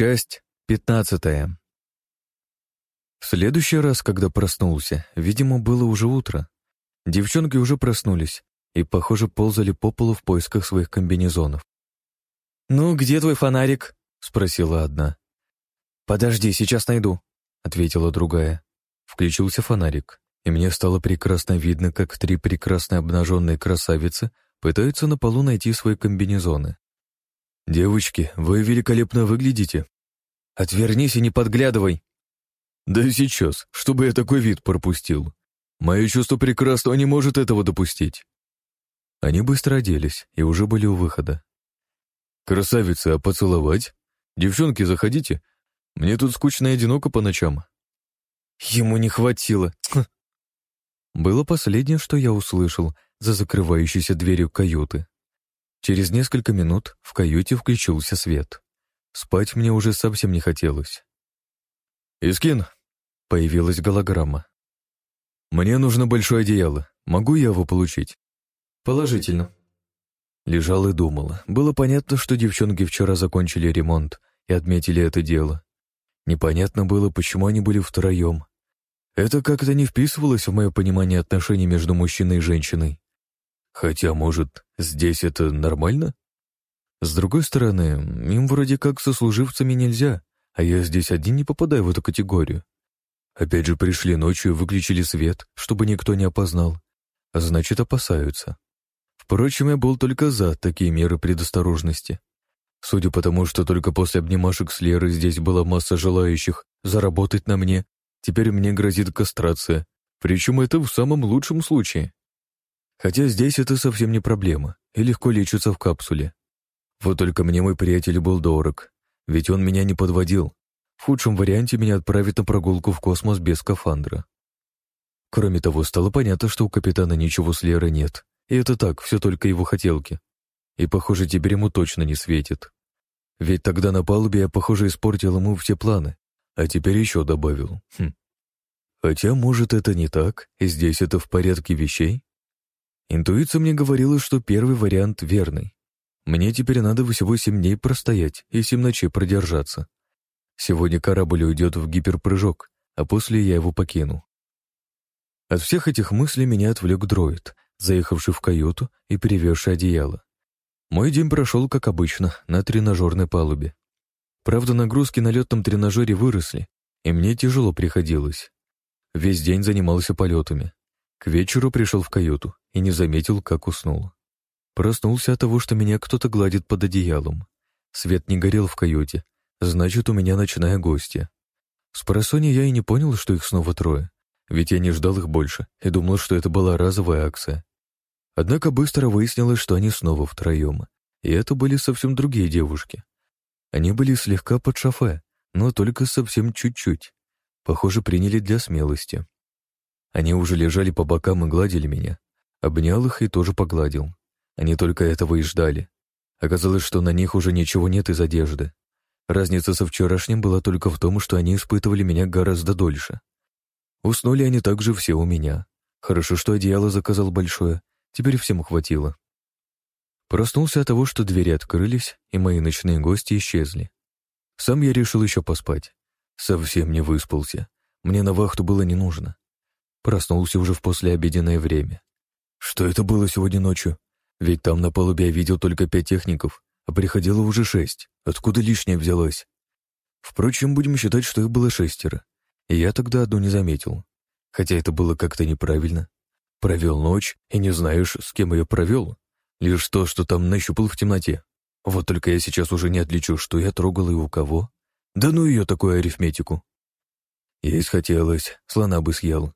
Часть пятнадцатая. В следующий раз, когда проснулся, видимо, было уже утро. Девчонки уже проснулись и, похоже, ползали по полу в поисках своих комбинезонов. «Ну, где твой фонарик?» — спросила одна. «Подожди, сейчас найду», — ответила другая. Включился фонарик, и мне стало прекрасно видно, как три прекрасные обнаженные красавицы пытаются на полу найти свои комбинезоны. «Девочки, вы великолепно выглядите». «Отвернись и не подглядывай». «Да сейчас, чтобы я такой вид пропустил. Мое чувство прекрасного не может этого допустить». Они быстро оделись и уже были у выхода. «Красавица, а поцеловать? Девчонки, заходите. Мне тут скучно и одиноко по ночам». Ему не хватило. Было последнее, что я услышал за закрывающейся дверью каюты. Через несколько минут в каюте включился свет. Спать мне уже совсем не хотелось. «Искин!» — появилась голограмма. «Мне нужно большое одеяло. Могу я его получить?» «Положительно». Лежал и думал. Было понятно, что девчонки вчера закончили ремонт и отметили это дело. Непонятно было, почему они были втроем. Это как-то не вписывалось в мое понимание отношений между мужчиной и женщиной. Хотя, может, здесь это нормально? С другой стороны, им вроде как сослуживцами нельзя, а я здесь один не попадаю в эту категорию. Опять же, пришли ночью выключили свет, чтобы никто не опознал. Значит, опасаются. Впрочем, я был только за такие меры предосторожности. Судя по тому, что только после обнимашек с Лерой здесь была масса желающих заработать на мне, теперь мне грозит кастрация, причем это в самом лучшем случае. Хотя здесь это совсем не проблема, и легко лечится в капсуле. Вот только мне мой приятель был дорог, ведь он меня не подводил. В худшем варианте меня отправят на прогулку в космос без скафандра. Кроме того, стало понятно, что у капитана ничего с Лерой нет, и это так, все только его хотелки. И, похоже, теперь ему точно не светит. Ведь тогда на палубе я, похоже, испортил ему все планы, а теперь еще добавил. Хм. Хотя, может, это не так, и здесь это в порядке вещей? Интуиция мне говорила, что первый вариант верный. Мне теперь надо всего семь дней простоять и семь ночей продержаться. Сегодня корабль уйдет в гиперпрыжок, а после я его покину. От всех этих мыслей меня отвлек дроид, заехавший в каюту и перевезший одеяло. Мой день прошел, как обычно, на тренажерной палубе. Правда, нагрузки на летном тренажере выросли, и мне тяжело приходилось. Весь день занимался полетами. К вечеру пришел в каюту и не заметил, как уснул. Проснулся от того, что меня кто-то гладит под одеялом. Свет не горел в каюте, значит, у меня ночная гостья. С просони я и не понял, что их снова трое, ведь я не ждал их больше и думал, что это была разовая акция. Однако быстро выяснилось, что они снова втроем, и это были совсем другие девушки. Они были слегка под шофе, но только совсем чуть-чуть. Похоже, приняли для смелости. Они уже лежали по бокам и гладили меня. Обнял их и тоже погладил. Они только этого и ждали. Оказалось, что на них уже ничего нет из одежды. Разница со вчерашним была только в том, что они испытывали меня гораздо дольше. Уснули они также все у меня. Хорошо, что одеяло заказал большое, Теперь всем хватило. Проснулся от того, что двери открылись, и мои ночные гости исчезли. Сам я решил еще поспать. Совсем не выспался. Мне на вахту было не нужно. Проснулся уже в послеобеденное время. Что это было сегодня ночью? Ведь там на палубе я видел только пять техников, а приходило уже шесть. Откуда лишнее взялось? Впрочем, будем считать, что их было шестеро. И я тогда одну не заметил. Хотя это было как-то неправильно. Провел ночь и не знаешь, с кем ее провел. Лишь то, что там нащупал в темноте. Вот только я сейчас уже не отличу, что я трогал и у кого. Да ну ее такую арифметику. Есть хотелось, слона бы съел.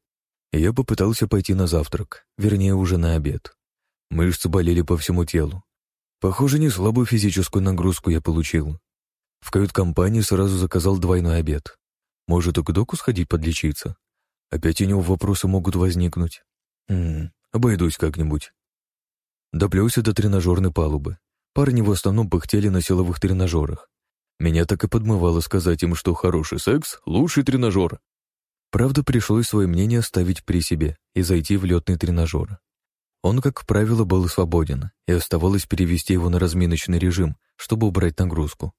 Я попытался пойти на завтрак, вернее, уже на обед. Мышцы болели по всему телу. Похоже, не слабую физическую нагрузку я получил. В кают-компании сразу заказал двойной обед. Может, и к доку сходить подлечиться? Опять у него вопросы могут возникнуть. М обойдусь как-нибудь. Доплелся до тренажерной палубы. Парни в основном пыхтели на силовых тренажерах. Меня так и подмывало сказать им, что хороший секс — лучший тренажер. Правда, пришлось свое мнение оставить при себе и зайти в летный тренажер. Он, как правило, был свободен, и оставалось перевести его на разминочный режим, чтобы убрать нагрузку.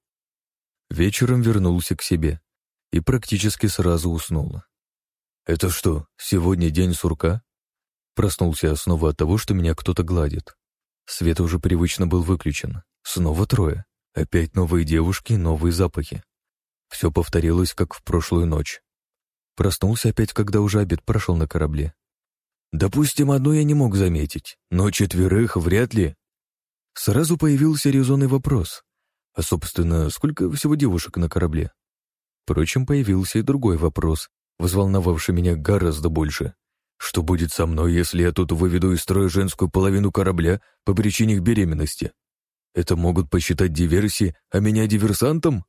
Вечером вернулся к себе и практически сразу уснул. «Это что, сегодня день сурка?» Проснулся я снова от того, что меня кто-то гладит. Свет уже привычно был выключен. Снова трое. Опять новые девушки, новые запахи. Все повторилось, как в прошлую ночь. Проснулся опять, когда уже обед прошел на корабле. Допустим, одну я не мог заметить, но четверых вряд ли. Сразу появился резонный вопрос. А, собственно, сколько всего девушек на корабле? Впрочем, появился и другой вопрос, взволновавший меня гораздо больше. Что будет со мной, если я тут выведу из строя женскую половину корабля по причине их беременности? Это могут посчитать диверсией, а меня диверсантом?